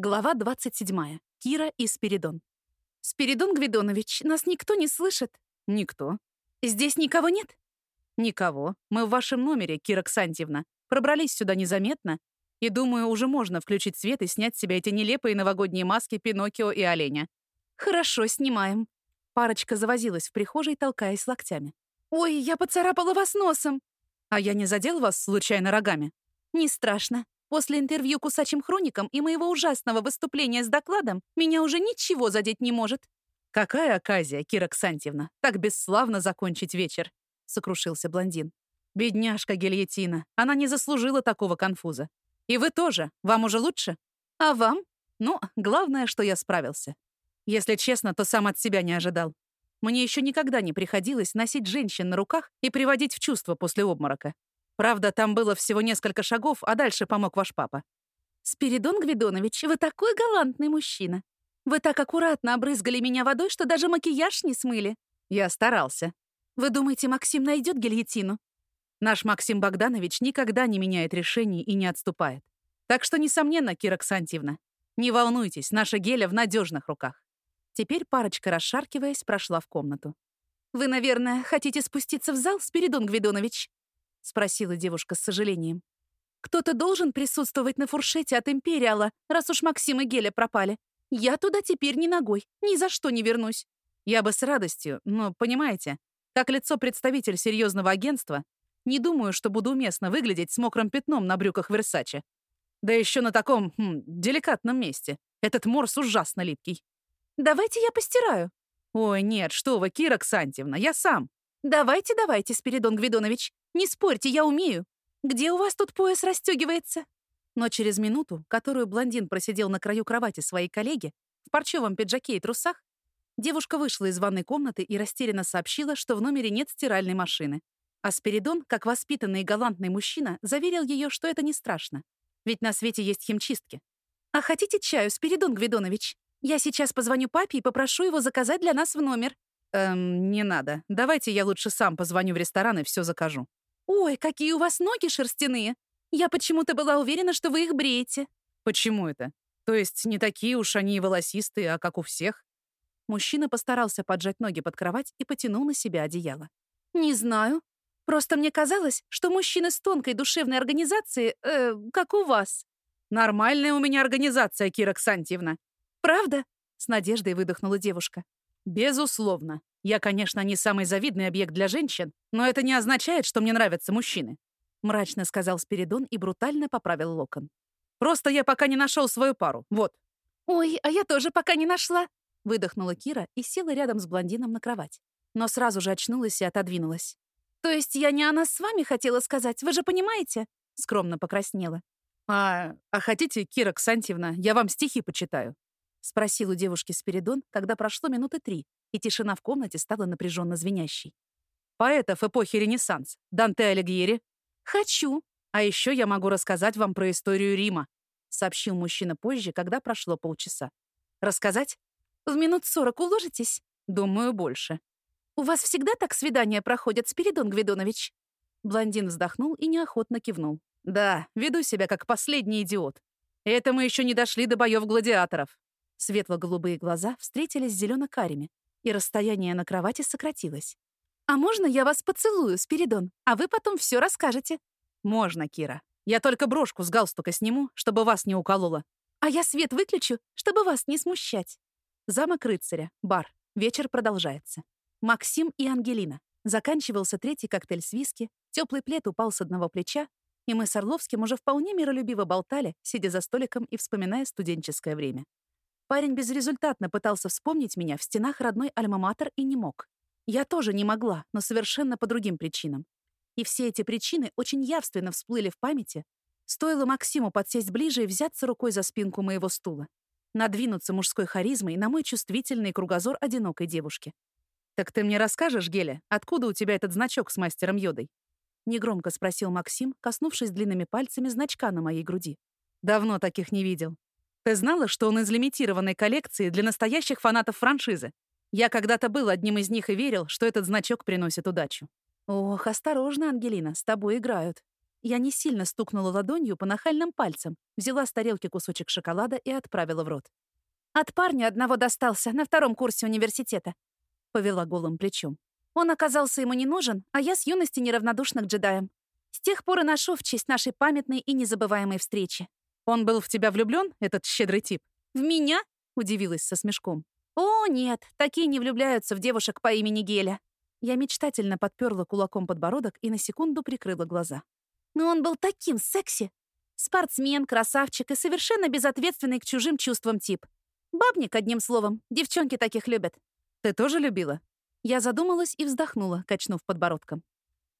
Глава 27. Кира и Спиридон. «Спиридон Гвидонович, нас никто не слышит?» «Никто». «Здесь никого нет?» «Никого. Мы в вашем номере, Кира Ксантьевна. Пробрались сюда незаметно. И, думаю, уже можно включить свет и снять с себя эти нелепые новогодние маски Пиноккио и Оленя». «Хорошо, снимаем». Парочка завозилась в прихожей, толкаясь локтями. «Ой, я поцарапала вас носом!» «А я не задел вас случайно рогами?» «Не страшно. После интервью кусачим хроникам и моего ужасного выступления с докладом меня уже ничего задеть не может». «Какая оказия, Кира Ксантьевна, так бесславно закончить вечер!» — сокрушился блондин. «Бедняжка Гильотина, она не заслужила такого конфуза. И вы тоже, вам уже лучше? А вам? Ну, главное, что я справился. Если честно, то сам от себя не ожидал. Мне еще никогда не приходилось носить женщин на руках и приводить в чувство после обморока. Правда, там было всего несколько шагов, а дальше помог ваш папа. «Спиридон Гвидонович, вы такой галантный мужчина. Вы так аккуратно обрызгали меня водой, что даже макияж не смыли». Я старался. «Вы думаете, Максим найдет гильотину?» Наш Максим Богданович никогда не меняет решений и не отступает. Так что, несомненно, Кира Ксантьевна, не волнуйтесь, наша геля в надежных руках. Теперь парочка, расшаркиваясь, прошла в комнату. «Вы, наверное, хотите спуститься в зал, Спиридон Гвидонович?» — спросила девушка с сожалением. «Кто-то должен присутствовать на фуршете от Империала, раз уж Максим и Геля пропали. Я туда теперь ни ногой, ни за что не вернусь». Я бы с радостью, но, понимаете, как лицо представитель серьезного агентства, не думаю, что буду уместно выглядеть с мокрым пятном на брюках Версаче. Да еще на таком хм, деликатном месте. Этот морс ужасно липкий. «Давайте я постираю». «Ой, нет, что вы, Кира Ксантьевна, я сам». «Давайте, давайте, Спиридон Гвидонович. Не спорьте, я умею. Где у вас тут пояс расстегивается? Но через минуту, которую блондин просидел на краю кровати своей коллеги, в парчевом пиджаке и трусах, девушка вышла из ванной комнаты и растерянно сообщила, что в номере нет стиральной машины. А Спиридон, как воспитанный и галантный мужчина, заверил ее, что это не страшно. Ведь на свете есть химчистки. «А хотите чаю, Спиридон Гвидонович? Я сейчас позвоню папе и попрошу его заказать для нас в номер». «Эм, не надо. Давайте я лучше сам позвоню в ресторан и все закажу». «Ой, какие у вас ноги шерстяные! Я почему-то была уверена, что вы их бреете». «Почему это? То есть не такие уж они и волосистые, а как у всех?» Мужчина постарался поджать ноги под кровать и потянул на себя одеяло. «Не знаю. Просто мне казалось, что мужчины с тонкой душевной организацией, э, как у вас». «Нормальная у меня организация, Кира Ксантьевна». «Правда?» — с надеждой выдохнула девушка. Безусловно. Я, конечно, не самый завидный объект для женщин, но это не означает, что мне нравятся мужчины. Мрачно сказал Спиридон и брутально поправил локон. Просто я пока не нашел свою пару. Вот. Ой, а я тоже пока не нашла. Выдохнула Кира и села рядом с блондином на кровать. Но сразу же очнулась и отодвинулась. То есть я не о нас с вами хотела сказать, вы же понимаете? Скромно покраснела. А, а хотите, Кира Ксантьевна, я вам стихи почитаю? — спросил у девушки Спиридон, когда прошло минуты три, и тишина в комнате стала напряженно звенящей. «Поэтов эпохи Ренессанс. Данте Алигьери». «Хочу». «А еще я могу рассказать вам про историю Рима», — сообщил мужчина позже, когда прошло полчаса. «Рассказать?» «В минут сорок уложитесь?» «Думаю, больше». «У вас всегда так свидания проходят, Спиридон Гвидонович?» Блондин вздохнул и неохотно кивнул. «Да, веду себя как последний идиот. Это мы еще не дошли до боев гладиаторов». Светло-голубые глаза встретились с зелено-карими, и расстояние на кровати сократилось. «А можно я вас поцелую, Спиридон, а вы потом все расскажете?» «Можно, Кира. Я только брошку с галстука сниму, чтобы вас не укололо». «А я свет выключу, чтобы вас не смущать». Замок рыцаря, бар. Вечер продолжается. Максим и Ангелина. Заканчивался третий коктейль с виски, теплый плед упал с одного плеча, и мы с Орловским уже вполне миролюбиво болтали, сидя за столиком и вспоминая студенческое время. Парень безрезультатно пытался вспомнить меня в стенах родной альма-матер и не мог. Я тоже не могла, но совершенно по другим причинам. И все эти причины очень явственно всплыли в памяти. Стоило Максиму подсесть ближе и взяться рукой за спинку моего стула. Надвинуться мужской харизмой на мой чувствительный кругозор одинокой девушки. «Так ты мне расскажешь, Геля, откуда у тебя этот значок с мастером Йодой?» Негромко спросил Максим, коснувшись длинными пальцами значка на моей груди. «Давно таких не видел. Ты знала, что он из лимитированной коллекции для настоящих фанатов франшизы? Я когда-то был одним из них и верил, что этот значок приносит удачу. Ох, осторожно, Ангелина, с тобой играют. Я не сильно стукнула ладонью по нахальным пальцам, взяла с тарелки кусочек шоколада и отправила в рот. «От парня одного достался на втором курсе университета», — повела голым плечом. «Он оказался ему не нужен, а я с юности неравнодушна к джедаям. С тех пор и ношу в честь нашей памятной и незабываемой встречи». «Он был в тебя влюблен, этот щедрый тип?» «В меня?» — удивилась со смешком. «О, нет, такие не влюбляются в девушек по имени Геля». Я мечтательно подперла кулаком подбородок и на секунду прикрыла глаза. Но он был таким секси. Спортсмен, красавчик и совершенно безответственный к чужим чувствам тип. Бабник, одним словом. Девчонки таких любят. Ты тоже любила? Я задумалась и вздохнула, качнув подбородком.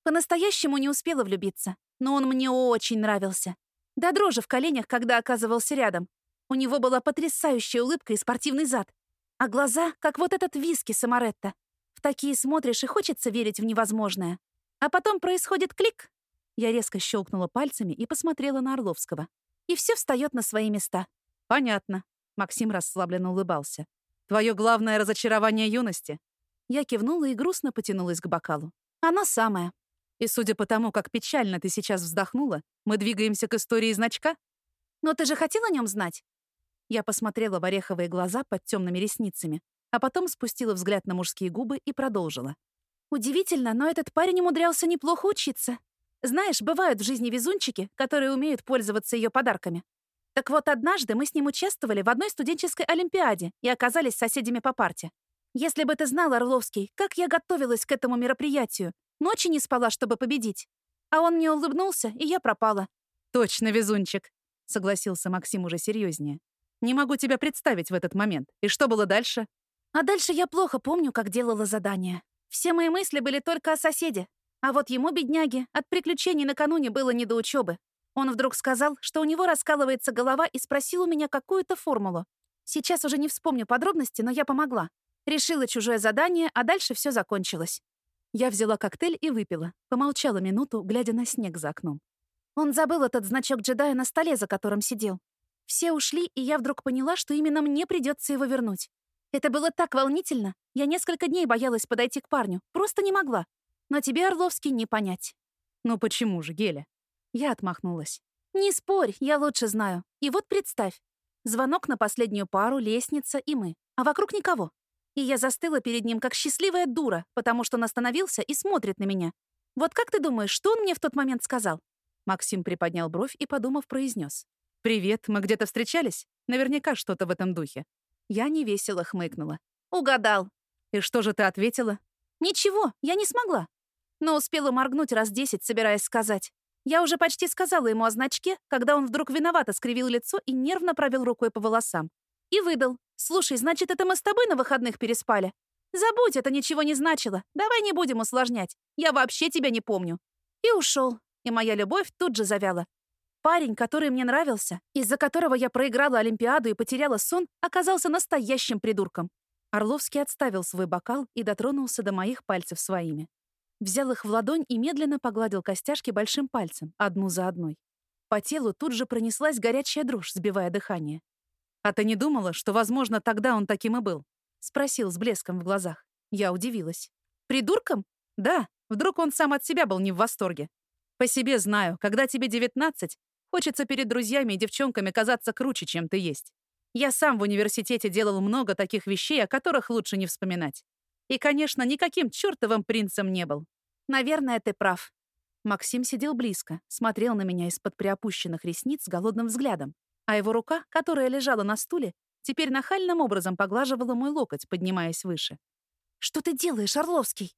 По-настоящему не успела влюбиться, но он мне очень нравился. До дрожи в коленях, когда оказывался рядом. У него была потрясающая улыбка и спортивный зад. А глаза, как вот этот виски Самаретта. В такие смотришь и хочется верить в невозможное. А потом происходит клик, я резко щелкнула пальцами и посмотрела на Орловского. И все встает на свои места. «Понятно», — Максим расслабленно улыбался. «Твое главное разочарование юности?» Я кивнула и грустно потянулась к бокалу. «Оно самое». «И судя по тому, как печально ты сейчас вздохнула, мы двигаемся к истории значка?» «Но ты же хотел о нем знать?» Я посмотрела в ореховые глаза под темными ресницами, а потом спустила взгляд на мужские губы и продолжила. «Удивительно, но этот парень умудрялся неплохо учиться. Знаешь, бывают в жизни везунчики, которые умеют пользоваться ее подарками. Так вот, однажды мы с ним участвовали в одной студенческой олимпиаде и оказались соседями по парте. Если бы ты знал, Орловский, как я готовилась к этому мероприятию, ночи не спала, чтобы победить. А он мне улыбнулся, и я пропала. «Точно везунчик», — согласился Максим уже серьезнее. «Не могу тебя представить в этот момент. И что было дальше?» А дальше я плохо помню, как делала задание. Все мои мысли были только о соседе, а вот ему, бедняге, от приключений накануне было не до учебы. Он вдруг сказал, что у него раскалывается голова и спросил у меня какую-то формулу. Сейчас уже не вспомню подробности, но я помогла. Решила чужое задание, а дальше все закончилось. Я взяла коктейль и выпила. Помолчала минуту, глядя на снег за окном. Он забыл этот значок джедая на столе, за которым сидел. Все ушли, и я вдруг поняла, что именно мне придется его вернуть. Это было так волнительно. Я несколько дней боялась подойти к парню. Просто не могла. Но тебе, Орловский, не понять. Ну почему же, Геля? Я отмахнулась. Не спорь, я лучше знаю. И вот представь. Звонок на последнюю пару, лестница и мы. А вокруг никого. И я застыла перед ним, как счастливая дура, потому что он остановился и смотрит на меня. Вот как ты думаешь, что он мне в тот момент сказал? Максим приподнял бровь и, подумав, произнес: «Привет, мы где-то встречались? Наверняка что-то в этом духе». Я невесело хмыкнула. «Угадал». «И что же ты ответила?» «Ничего, я не смогла но успела моргнуть раз десять, собираясь сказать. Я уже почти сказала ему о значке, когда он вдруг виновато скривил лицо и нервно провел рукой по волосам. И выдал. «Слушай, значит, это мы с тобой на выходных переспали? Забудь, это ничего не значило. Давай не будем усложнять. Я вообще тебя не помню». И ушел. И моя любовь тут же завяла. Парень, который мне нравился, из-за которого я проиграла Олимпиаду и потеряла сон, оказался настоящим придурком. Орловский отставил свой бокал и дотронулся до моих пальцев своими. Взял их в ладонь и медленно погладил костяшки большим пальцем, одну за одной. По телу тут же пронеслась горячая дрожь, сбивая дыхание. «А ты не думала, что, возможно, тогда он таким и был?» — спросил с блеском в глазах. Я удивилась. «Придурком?» «Да, вдруг он сам от себя был не в восторге. По себе знаю, когда тебе девятнадцать, хочется перед друзьями и девчонками казаться круче, чем ты есть. Я сам в университете делал много таких вещей, о которых лучше не вспоминать. И, конечно, никаким чертовым принцем не был. Наверное, ты прав. Максим сидел близко, смотрел на меня из-под приопущенных ресниц с голодным взглядом, а его рука, которая лежала на стуле, теперь нахальным образом поглаживала мой локоть, поднимаясь выше. «Что ты делаешь, Орловский?»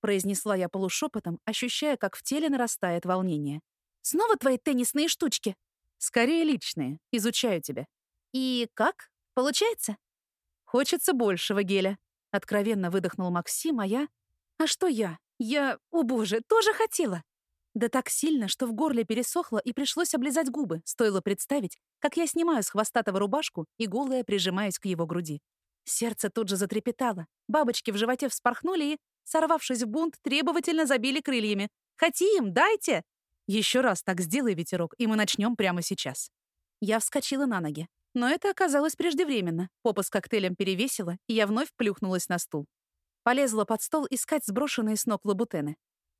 произнесла я полушепотом, ощущая, как в теле нарастает волнение. «Снова твои теннисные штучки?» «Скорее личные. Изучаю тебя». «И как? Получается?» «Хочется большего геля», Откровенно выдохнул Максим, а я... А что я? Я, о боже, тоже хотела. Да так сильно, что в горле пересохло и пришлось облизать губы, стоило представить, как я снимаю с хвостатого рубашку и голая прижимаюсь к его груди. Сердце тут же затрепетало, бабочки в животе вспорхнули и, сорвавшись в бунт, требовательно забили крыльями. «Хотим, дайте!» «Еще раз так сделай, ветерок, и мы начнем прямо сейчас». Я вскочила на ноги. Но это оказалось преждевременно. Попа с коктейлем перевесила, и я вновь плюхнулась на стул. Полезла под стол искать сброшенные с ног лабутены.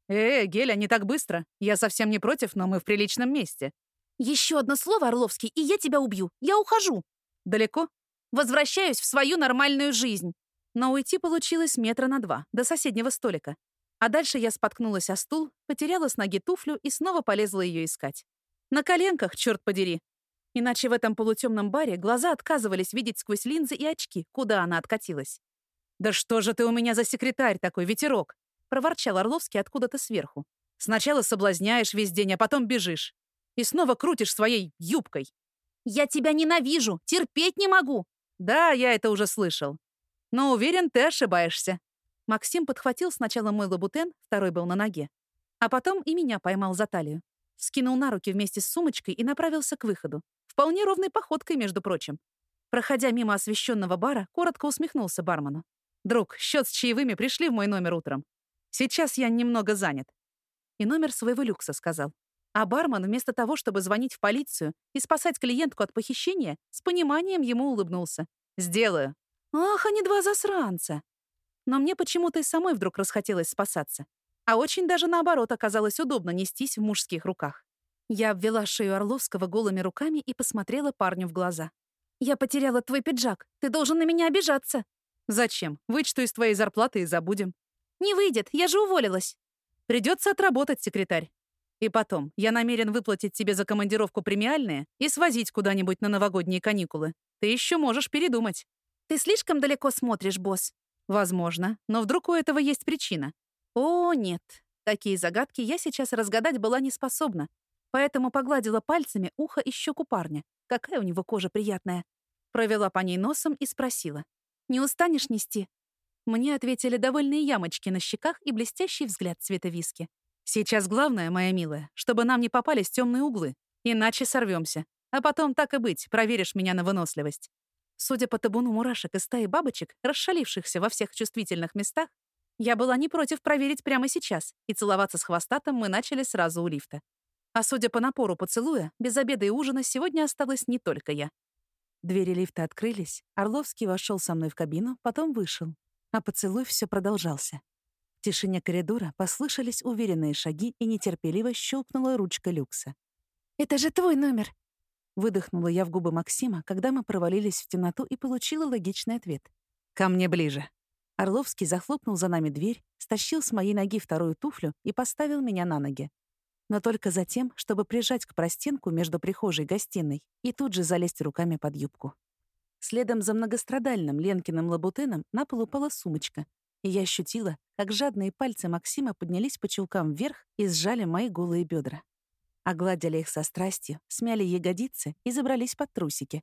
«Э, Геля, не так быстро. Я совсем не против, но мы в приличном месте». «Еще одно слово, Орловский, и я тебя убью. Я ухожу». «Далеко?» «Возвращаюсь в свою нормальную жизнь». Но уйти получилось метра на два, до соседнего столика. А дальше я споткнулась о стул, потеряла с ноги туфлю и снова полезла ее искать. На коленках, черт подери. Иначе в этом полутемном баре глаза отказывались видеть сквозь линзы и очки, куда она откатилась. «Да что же ты у меня за секретарь такой, ветерок?» — проворчал Орловский откуда-то сверху. «Сначала соблазняешь весь день, а потом бежишь. И снова крутишь своей юбкой». «Я тебя ненавижу! Терпеть не могу!» «Да, я это уже слышал. Но уверен, ты ошибаешься». Максим подхватил сначала мой лабутен, второй был на ноге, а потом и меня поймал за талию. Скинул на руки вместе с сумочкой и направился к выходу. Вполне ровной походкой, между прочим. Проходя мимо освещенного бара, коротко усмехнулся бармену. «Друг, счет с чаевыми пришли в мой номер утром. Сейчас я немного занят». И номер своего люкса сказал. А бармен, вместо того, чтобы звонить в полицию и спасать клиентку от похищения, с пониманием ему улыбнулся. «Сделаю». Ах, они два засранца. Но мне почему-то и самой вдруг расхотелось спасаться. А очень даже наоборот оказалось удобно нестись в мужских руках. Я обвела шею Орловского голыми руками и посмотрела парню в глаза. «Я потеряла твой пиджак. Ты должен на меня обижаться». «Зачем? Вычту из твоей зарплаты и забудем». «Не выйдет, я же уволилась». «Придется отработать, секретарь. И потом, я намерен выплатить тебе за командировку премиальные и свозить куда-нибудь на новогодние каникулы. Ты еще можешь передумать». «Ты слишком далеко смотришь, босс». «Возможно, но вдруг у этого есть причина. О, нет. Такие загадки я сейчас разгадать была не способна, поэтому погладила пальцами ухо и щеку парня. Какая у него кожа приятная. Провела по ней носом и спросила. «Не устанешь нести?» Мне ответили довольные ямочки на щеках и блестящий взгляд цвета виски. «Сейчас главное, моя милая, чтобы нам не попались темные углы, иначе сорвемся. А потом, так и быть, проверишь меня на выносливость». Судя по табуну мурашек и стаи бабочек, расшалившихся во всех чувствительных местах, я была не против проверить прямо сейчас, и целоваться с хвостатом мы начали сразу у лифта. А судя по напору поцелуя, без обеда и ужина сегодня осталась не только я. Двери лифта открылись, Орловский вошел со мной в кабину, потом вышел, а поцелуй все продолжался. В тишине коридора послышались уверенные шаги и нетерпеливо щелкнула ручка люкса. «Это же твой номер!» Выдохнула я в губы Максима, когда мы провалились в темноту и получила логичный ответ. «Ко мне ближе!» Орловский захлопнул за нами дверь, стащил с моей ноги вторую туфлю и поставил меня на ноги. Но только за тем, чтобы прижать к простенку между прихожей и гостиной и тут же залезть руками под юбку. Следом за многострадальным Ленкиным лабутеном на пол упала сумочка, и я ощутила, как жадные пальцы Максима поднялись по чулкам вверх и сжали мои голые бедра. Огладили их со страстью, смяли ягодицы и забрались под трусики.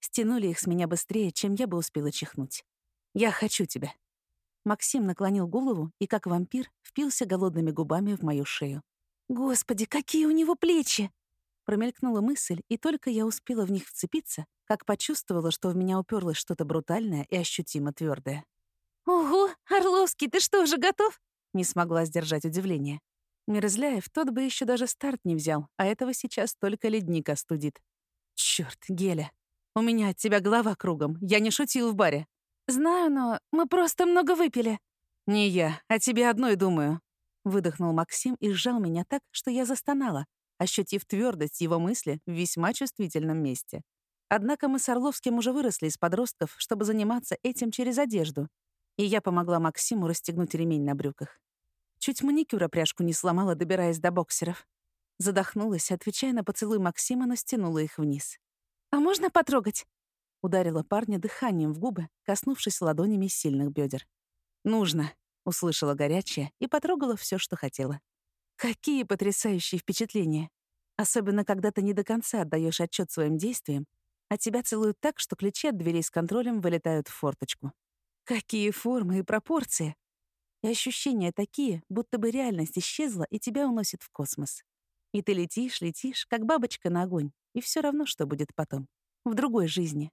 Стянули их с меня быстрее, чем я бы успела чихнуть. «Я хочу тебя», Максим наклонил голову и, как вампир, впился голодными губами в мою шею. «Господи, какие у него плечи!» Промелькнула мысль, и только я успела в них вцепиться, как почувствовала, что в меня уперлось что-то брутальное и ощутимо твердое. «Ого, Орловский, ты что, уже готов?» Не смогла сдержать удивление. Мерзляев тот бы еще даже старт не взял, а этого сейчас только ледник остудит. Черт, Геля, у меня от тебя голова кругом. Я не шутил в баре. «Знаю, но мы просто много выпили». «Не я, о тебе одной думаю». Выдохнул Максим и сжал меня так, что я застонала, ощутив твердость его мысли в весьма чувствительном месте. Однако мы с Орловским уже выросли из подростков, чтобы заниматься этим через одежду. И я помогла Максиму расстегнуть ремень на брюках. Чуть маникюра пряжку не сломала, добираясь до боксеров. Задохнулась, отвечая на поцелуй Максима, но стянула их вниз. «А можно потрогать?» Ударила парня дыханием в губы, коснувшись ладонями сильных бедер. «Нужно», — услышала горячее и потрогала все, что хотела. Какие потрясающие впечатления! Особенно, когда ты не до конца отдаешь отчет своим действиям, а тебя целуют так, что ключи от дверей с контролем вылетают в форточку. Какие формы и пропорции! И ощущения такие, будто бы реальность исчезла и тебя уносит в космос. И ты летишь, летишь, как бабочка на огонь, и все равно, что будет потом, в другой жизни.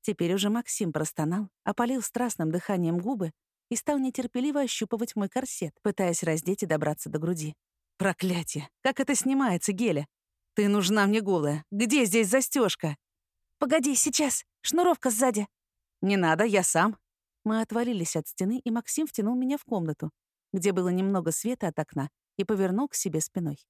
Теперь уже Максим простонал, опалил страстным дыханием губы и стал нетерпеливо ощупывать мой корсет, пытаясь раздеть и добраться до груди. «Проклятие! Как это снимается, Геля? Ты нужна мне голая. Где здесь застежка? «Погоди, сейчас! Шнуровка сзади!» «Не надо, я сам!» Мы отвалились от стены, и Максим втянул меня в комнату, где было немного света от окна, и повернул к себе спиной.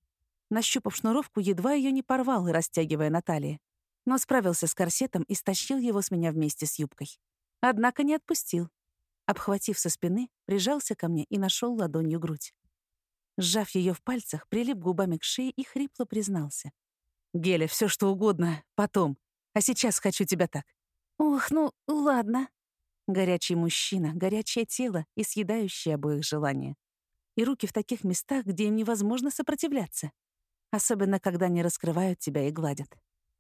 Нащупав шнуровку, едва ее не порвал, растягивая на талии. Но справился с корсетом и стащил его с меня вместе с юбкой. Однако не отпустил. Обхватив со спины, прижался ко мне и нашел ладонью грудь. Сжав ее в пальцах, прилип губами к шее и хрипло признался. «Геля, все что угодно, потом. А сейчас хочу тебя так». «Ох, ну, ладно». Горячий мужчина, горячее тело и съедающее обоих желания. И руки в таких местах, где им невозможно сопротивляться. Особенно, когда не раскрывают тебя и гладят.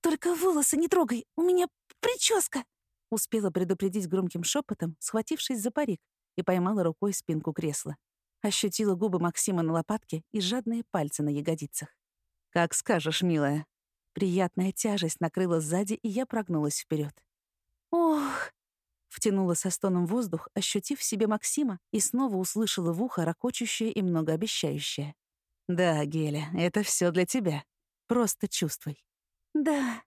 «Только волосы не трогай, у меня прическа!» Успела предупредить громким шепотом, схватившись за парик, и поймала рукой спинку кресла. Ощутила губы Максима на лопатке и жадные пальцы на ягодицах. «Как скажешь, милая». Приятная тяжесть накрыла сзади, и я прогнулась вперед. «Ох!» Втянула со стоном воздух, ощутив в себе Максима, и снова услышала в ухо ракочущее и многообещающее. «Да, Геля, это все для тебя. Просто чувствуй». «Да».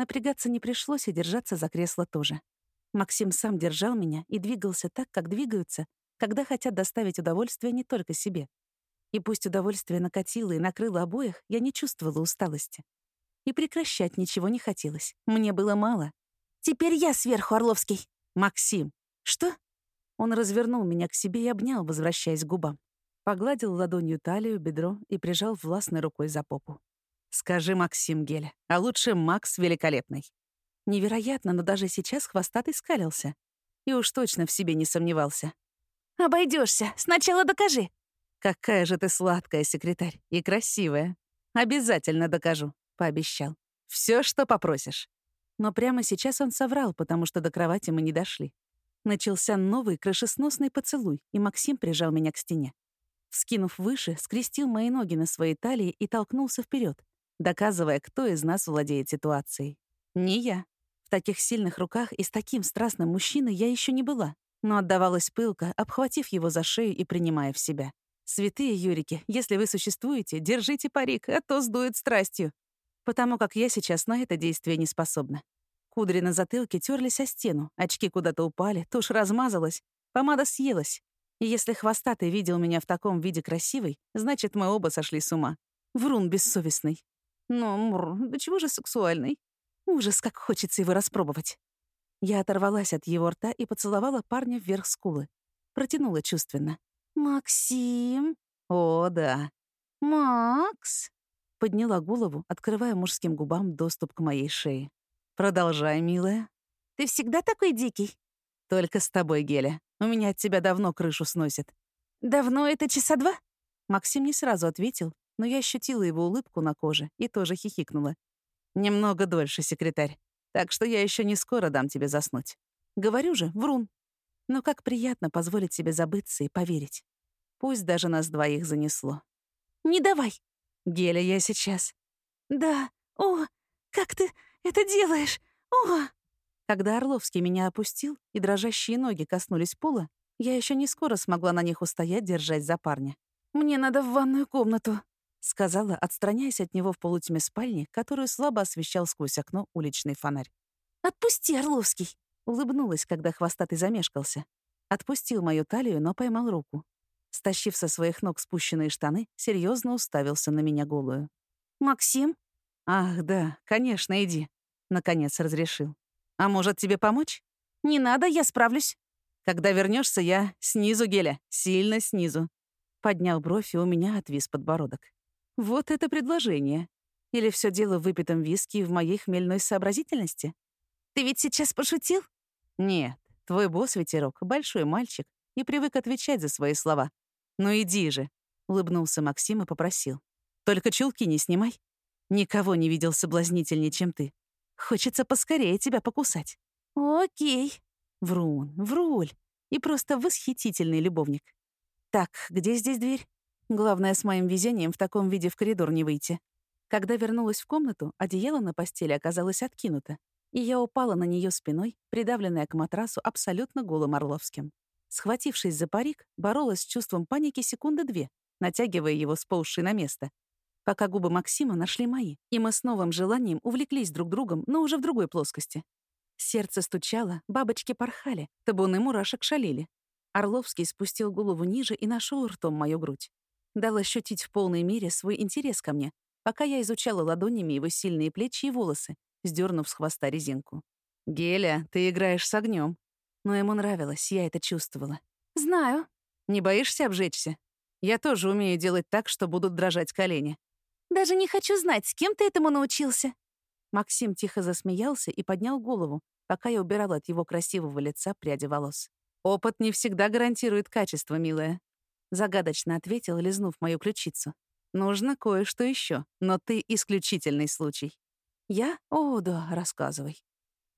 Напрягаться не пришлось, и держаться за кресло тоже. Максим сам держал меня и двигался так, как двигаются, когда хотят доставить удовольствие не только себе. И пусть удовольствие накатило и накрыло обоих, я не чувствовала усталости. И прекращать ничего не хотелось. Мне было мало. «Теперь я сверху, Орловский!» «Максим!» «Что?» Он развернул меня к себе и обнял, возвращаясь к губам. Погладил ладонью талию, бедро и прижал властной рукой за попу. «Скажи, Максим Геля, а лучше Макс Великолепный». Невероятно, но даже сейчас хвостатый скалился. И уж точно в себе не сомневался. Обойдешься. Сначала докажи». «Какая же ты сладкая, секретарь, и красивая. Обязательно докажу», — пообещал. Все, что попросишь». Но прямо сейчас он соврал, потому что до кровати мы не дошли. Начался новый крышесносный поцелуй, и Максим прижал меня к стене. Вскинув выше, скрестил мои ноги на своей талии и толкнулся вперед, доказывая, кто из нас владеет ситуацией. Не я. В таких сильных руках и с таким страстным мужчиной я еще не была, но отдавалась пылко, обхватив его за шею и принимая в себя. «Святые Юрики, если вы существуете, держите парик, а то сдует страстью». Потому как я сейчас на это действие не способна. Кудри на затылке терлись о стену, очки куда-то упали, тушь размазалась, помада съелась. И если хвостатый видел меня в таком виде красивой, значит, мы оба сошли с ума. Врун бессовестный. Но, мур, да чего же сексуальный? Ужас, как хочется его распробовать. Я оторвалась от его рта и поцеловала парня вверх скулы. Протянула чувственно. «Максим?» «О, да». «Макс?» Подняла голову, открывая мужским губам доступ к моей шее. «Продолжай, милая». «Ты всегда такой дикий?» «Только с тобой, Геля. У меня от тебя давно крышу сносит». «Давно это часа два?» Максим не сразу ответил, но я ощутила его улыбку на коже и тоже хихикнула. «Немного дольше, секретарь. Так что я еще не скоро дам тебе заснуть. Говорю же, врун. Но как приятно позволить себе забыться и поверить. Пусть даже нас двоих занесло. Не давай. Геля, я сейчас. Да. О, как ты это делаешь? О! Когда Орловский меня опустил, и дрожащие ноги коснулись пола, я еще не скоро смогла на них устоять, держать за парня. «Мне надо в ванную комнату», — сказала, отстраняясь от него в полутьме спальни, которую слабо освещал сквозь окно уличный фонарь. «Отпусти, Орловский!» — улыбнулась, когда хвостатый замешкался. Отпустил мою талию, но поймал руку. Стащив со своих ног спущенные штаны, серьезно уставился на меня голую. «Максим?» «Ах, да, конечно, иди», — наконец разрешил. А может, тебе помочь? Не надо, я справлюсь. Когда вернешься, я снизу, Геля, сильно снизу. Поднял бровь, и у меня отвис подбородок. Вот это предложение. Или все дело в выпитом виски и в моей хмельной сообразительности? Ты ведь сейчас пошутил? Нет, твой босс ветерок, большой мальчик, и привык отвечать за свои слова. Ну иди же, улыбнулся Максим и попросил. Только чулки не снимай. Никого не видел соблазнительнее, чем ты. Хочется поскорее тебя покусать. Окей. Врун, вруль. И просто восхитительный любовник. Так, где здесь дверь? Главное, с моим везением в таком виде в коридор не выйти. Когда вернулась в комнату, одеяло на постели оказалось откинуто, и я упала на нее спиной, придавленная к матрасу абсолютно голым Орловским. Схватившись за парик, боролась с чувством паники секунды две, натягивая его с сползший на место, пока губы Максима нашли мои, и мы с новым желанием увлеклись друг другом, но уже в другой плоскости. Сердце стучало, бабочки порхали, табуны мурашек шалили. Орловский спустил голову ниже и нашел ртом мою грудь. Дал ощутить в полной мере свой интерес ко мне, пока я изучала ладонями его сильные плечи и волосы, сдернув с хвоста резинку. «Геля, ты играешь с огнем. Но ему нравилось, я это чувствовала. «Знаю». «Не боишься обжечься? Я тоже умею делать так, что будут дрожать колени». «Даже не хочу знать, с кем ты этому научился». Максим тихо засмеялся и поднял голову, пока я убирала от его красивого лица пряди волос. «Опыт не всегда гарантирует качество, милая», — загадочно ответил, лизнув мою ключицу. «Нужно кое-что еще, но ты исключительный случай». «Я? О, да, рассказывай».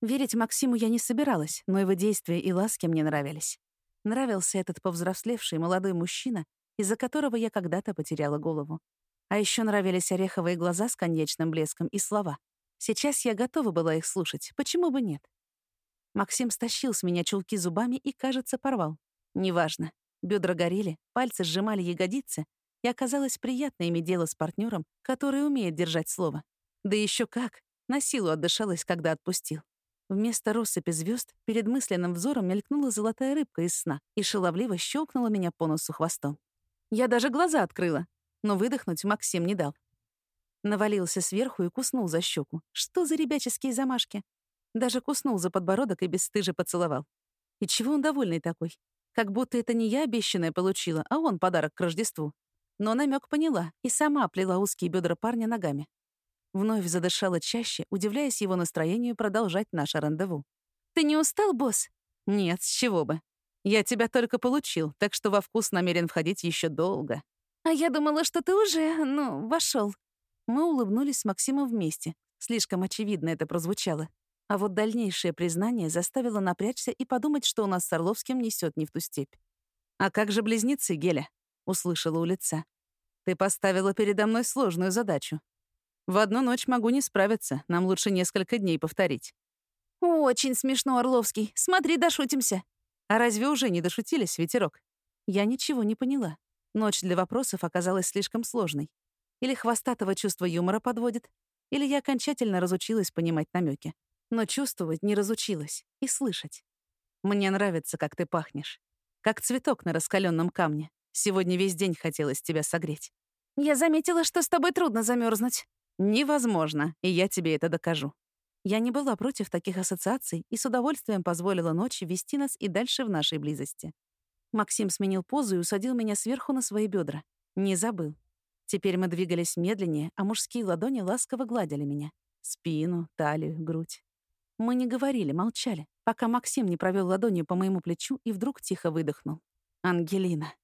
Верить Максиму я не собиралась, но его действия и ласки мне нравились. Нравился этот повзрослевший молодой мужчина, из-за которого я когда-то потеряла голову. А еще нравились ореховые глаза с коньячным блеском и слова. Сейчас я готова была их слушать, почему бы нет? Максим стащил с меня чулки зубами и, кажется, порвал. Неважно. Бедра горели, пальцы сжимали ягодицы, и оказалось приятно иметь дело с партнером, который умеет держать слово. Да еще как! На силу отдышалась, когда отпустил. Вместо россыпи звезд перед мысленным взором мелькнула золотая рыбка из сна и шаловливо щелкнула меня по носу хвостом. Я даже глаза открыла, но выдохнуть Максим не дал. Навалился сверху и куснул за щеку. Что за ребяческие замашки? Даже куснул за подбородок и бесстыже поцеловал. И чего он довольный такой? Как будто это не я обещанное получила, а он подарок к Рождеству. Но намек поняла и сама плела узкие бедра парня ногами. Вновь задышала чаще, удивляясь его настроению продолжать наше рандеву. «Ты не устал, босс?» «Нет, с чего бы. Я тебя только получил, так что во вкус намерен входить еще долго». «А я думала, что ты уже, ну, вошел. Мы улыбнулись с Максимом вместе. Слишком очевидно это прозвучало. А вот дальнейшее признание заставило напрячься и подумать, что у нас с Орловским несет не в ту степь. «А как же близнецы, Геля?» — услышала у лица. «Ты поставила передо мной сложную задачу. В одну ночь могу не справиться, нам лучше несколько дней повторить». «Очень смешно, Орловский. Смотри, дошутимся». «А разве уже не дошутились, ветерок?» Я ничего не поняла. Ночь для вопросов оказалась слишком сложной. Или хвостатого чувства юмора подводит, или я окончательно разучилась понимать намеки но чувствовать не разучилась и слышать. Мне нравится, как ты пахнешь. Как цветок на раскаленном камне. Сегодня весь день хотелось тебя согреть. Я заметила, что с тобой трудно замерзнуть. Невозможно, и я тебе это докажу. Я не была против таких ассоциаций и с удовольствием позволила ночи вести нас и дальше в нашей близости. Максим сменил позу и усадил меня сверху на свои бедра. Не забыл. Теперь мы двигались медленнее, а мужские ладони ласково гладили меня. Спину, талию, грудь. Мы не говорили, молчали, пока Максим не провел ладонью по моему плечу и вдруг тихо выдохнул. «Ангелина».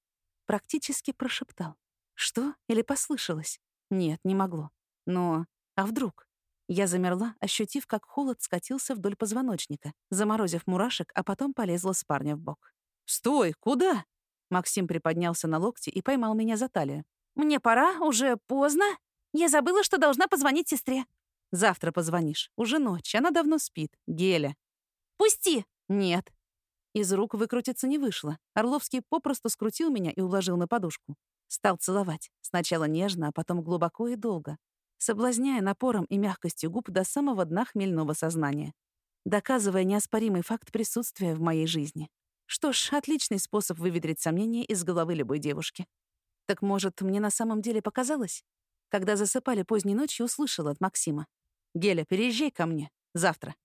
Практически прошептал. Что? Или послышалось? Нет, не могло. Но... А вдруг? Я замерла, ощутив, как холод скатился вдоль позвоночника, заморозив мурашек, а потом полезла с парня в бок. «Стой! Куда?» Максим приподнялся на локти и поймал меня за талию. «Мне пора, уже поздно. Я забыла, что должна позвонить сестре». Завтра позвонишь. Уже ночь, она давно спит. Геля. Пусти! Нет. Из рук выкрутиться не вышло. Орловский попросту скрутил меня и уложил на подушку. Стал целовать. Сначала нежно, а потом глубоко и долго. Соблазняя напором и мягкостью губ до самого дна хмельного сознания. Доказывая неоспоримый факт присутствия в моей жизни. Что ж, отличный способ выветрить сомнения из головы любой девушки. Так может, мне на самом деле показалось? Когда засыпали поздней ночью, услышала от Максима. «Геля, переезжай ко мне. Завтра».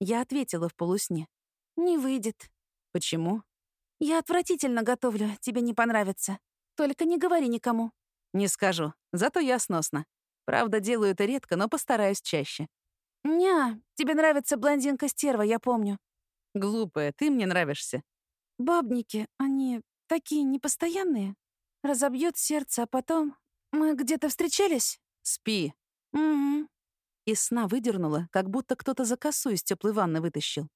Я ответила в полусне. «Не выйдет». «Почему?» «Я отвратительно готовлю, тебе не понравится. Только не говори никому». «Не скажу. Зато я сносно. Правда, делаю это редко, но постараюсь чаще». «Ня, тебе нравится блондинка-стерва, я помню». «Глупая, ты мне нравишься». «Бабники, они такие непостоянные. Разобьют сердце, а потом... Мы где-то встречались?» «Спи». «Угу». Из сна выдернула, как будто кто-то за косу из теплой ванны вытащил.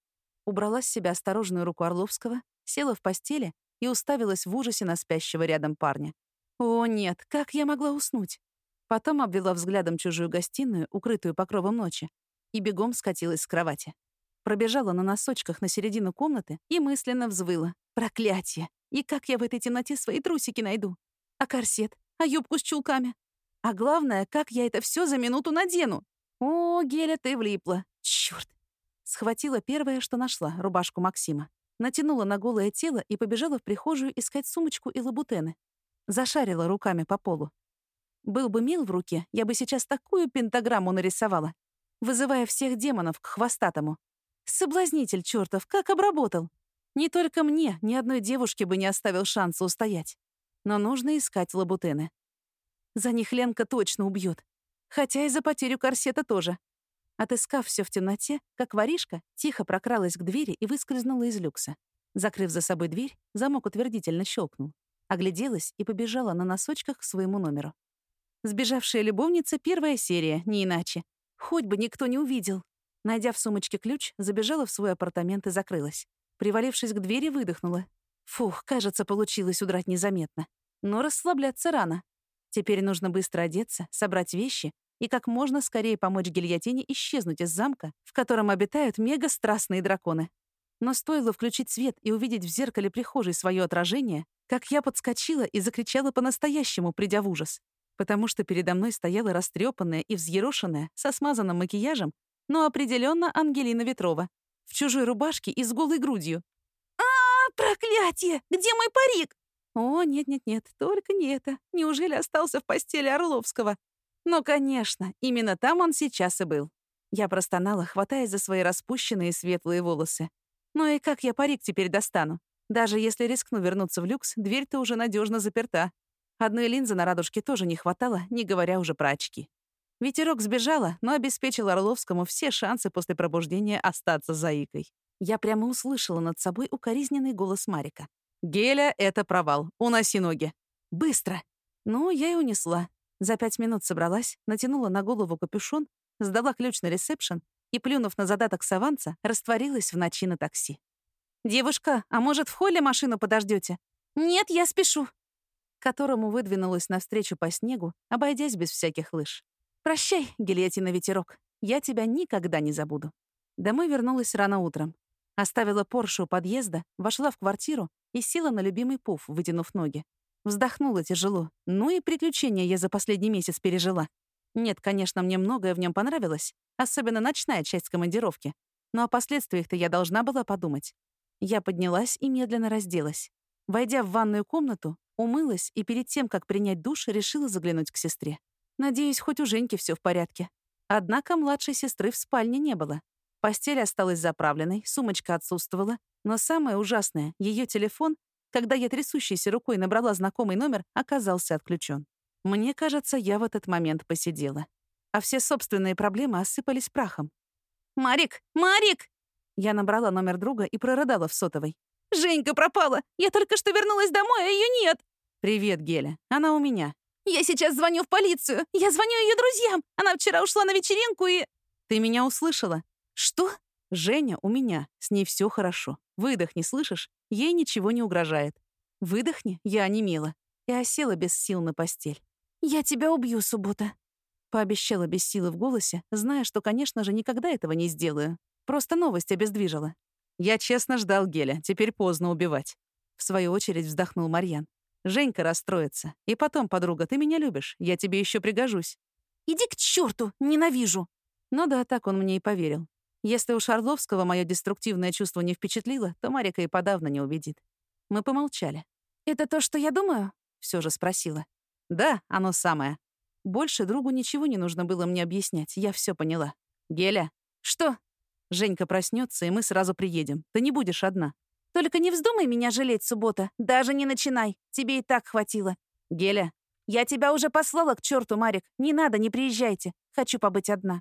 Убрала с себя осторожную руку Орловского, села в постели и уставилась в ужасе на спящего рядом парня. О, нет, как я могла уснуть? Потом обвела взглядом чужую гостиную, укрытую покровом ночи, и бегом скатилась с кровати. Пробежала на носочках на середину комнаты и мысленно взвыла. Проклятие! И как я в этой темноте свои трусики найду? А корсет? А юбку с чулками? А главное, как я это все за минуту надену? «О, Геля, ты влипла. Чёрт!» Схватила первое, что нашла, рубашку Максима. Натянула на голое тело и побежала в прихожую искать сумочку и лабутены. Зашарила руками по полу. Был бы мил в руке, я бы сейчас такую пентаграмму нарисовала, вызывая всех демонов к хвостатому. Соблазнитель чертов, как обработал! Не только мне, ни одной девушке бы не оставил шанса устоять. Но нужно искать лабутены. За них Ленка точно убьет. Хотя и за потерю корсета тоже. Отыскав все в темноте, как воришка, тихо прокралась к двери и выскользнула из люкса. Закрыв за собой дверь, замок утвердительно щелкнул. Огляделась и побежала на носочках к своему номеру. Сбежавшая любовница — первая серия, не иначе. Хоть бы никто не увидел. Найдя в сумочке ключ, забежала в свой апартамент и закрылась. Привалившись к двери, выдохнула. Фух, кажется, получилось удрать незаметно. Но расслабляться рано. Теперь нужно быстро одеться, собрать вещи и как можно скорее помочь гильотине исчезнуть из замка, в котором обитают мега-страстные драконы. Но стоило включить свет и увидеть в зеркале прихожей свое отражение, как я подскочила и закричала по-настоящему, придя в ужас. Потому что передо мной стояла растрепанная и взъерошенная, со смазанным макияжем но определенно Ангелина Ветрова. В чужой рубашке и с голой грудью. а, проклятие! Где мой парик?» О, нет-нет-нет, только не это. Неужели остался в постели Орловского? Ну, конечно, именно там он сейчас и был. Я простонала, хватаясь за свои распущенные светлые волосы. Ну и как я парик теперь достану? Даже если рискну вернуться в люкс, дверь-то уже надежно заперта. Одной линзы на радужке тоже не хватало, не говоря уже про очки. Ветерок сбежала, но обеспечил Орловскому все шансы после пробуждения остаться заикой. Я прямо услышала над собой укоризненный голос Марика. «Геля — это провал. Уноси ноги». «Быстро!» Ну, я и унесла. За пять минут собралась, натянула на голову капюшон, сдала ключ на ресепшн и, плюнув на задаток саванца, растворилась в ночи на такси. «Девушка, а может, в холле машину подождете? «Нет, я спешу», которому выдвинулась навстречу по снегу, обойдясь без всяких лыж. «Прощай, гильотина ветерок, я тебя никогда не забуду». Домой вернулась рано утром. Оставила Поршу у подъезда, вошла в квартиру и села на любимый пуф, вытянув ноги. Вздохнула тяжело. Ну и приключения я за последний месяц пережила. Нет, конечно, мне многое в нем понравилось, особенно ночная часть командировки. Но о последствиях-то я должна была подумать. Я поднялась и медленно разделась. Войдя в ванную комнату, умылась и перед тем, как принять душ, решила заглянуть к сестре. Надеюсь, хоть у Женьки все в порядке. Однако младшей сестры в спальне не было. Постель осталась заправленной, сумочка отсутствовала, но самое ужасное, ее телефон, когда я трясущейся рукой набрала знакомый номер, оказался отключен. Мне кажется, я в этот момент посидела. А все собственные проблемы осыпались прахом. «Марик! Марик!» Я набрала номер друга и прорыдала в сотовой. «Женька пропала! Я только что вернулась домой, а ее нет!» «Привет, Геля. Она у меня. Я сейчас звоню в полицию. Я звоню ее друзьям. Она вчера ушла на вечеринку и... Ты меня услышала? Что? Женя у меня. С ней все хорошо. Выдохни, слышишь? Ей ничего не угрожает. Выдохни, я онемела. И осела без сил на постель. Я тебя убью, суббота. Пообещала без силы в голосе, зная, что, конечно же, никогда этого не сделаю. Просто новость обездвижила. Я честно ждал Геля, теперь поздно убивать. В свою очередь вздохнул Марьян. Женька расстроится. И потом, подруга, ты меня любишь. Я тебе еще пригожусь. Иди к черту, ненавижу. Ну да, так он мне и поверил. Если у Шарловского мое деструктивное чувство не впечатлило, то Марика и подавно не убедит. Мы помолчали. «Это то, что я думаю?» — все же спросила. «Да, оно самое. Больше другу ничего не нужно было мне объяснять, я все поняла. Геля». «Что?» «Женька проснется, и мы сразу приедем. Ты не будешь одна». Только не вздумай меня жалеть, суббота. Даже не начинай. Тебе и так хватило. Геля. Я тебя уже послала к черту, Марик. Не надо, не приезжайте. Хочу побыть одна.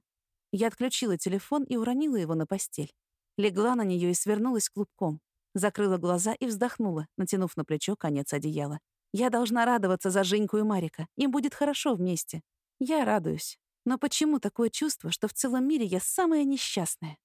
Я отключила телефон и уронила его на постель. Легла на нее и свернулась клубком. Закрыла глаза и вздохнула, натянув на плечо конец одеяла. Я должна радоваться за Женьку и Марика. Им будет хорошо вместе. Я радуюсь. Но почему такое чувство, что в целом мире я самая несчастная?